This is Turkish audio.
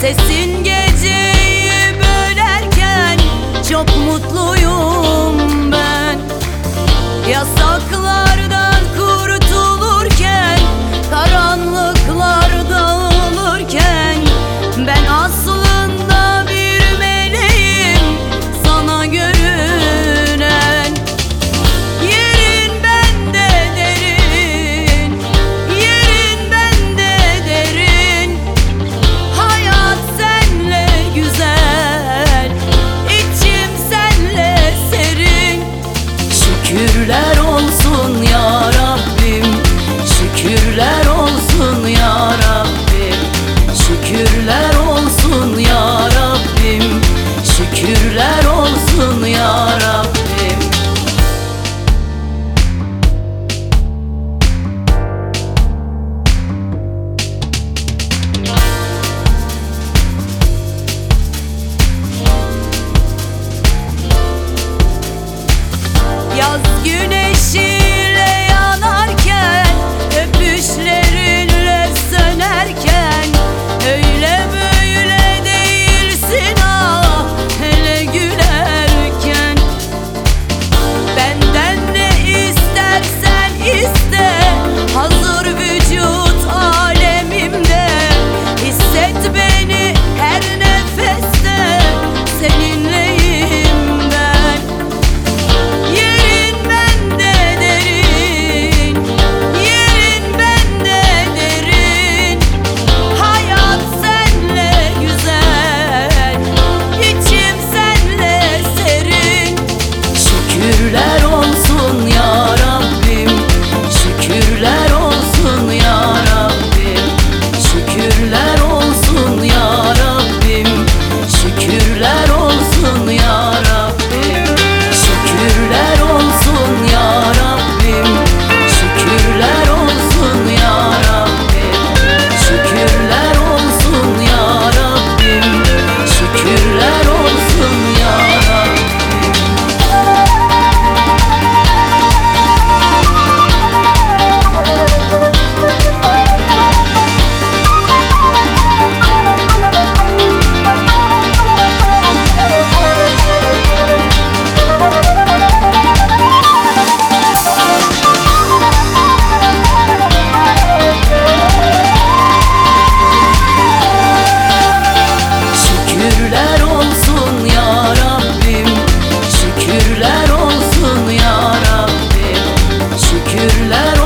Sesin geceyi bölerken Çok mutluyum ben. Yasaklardan love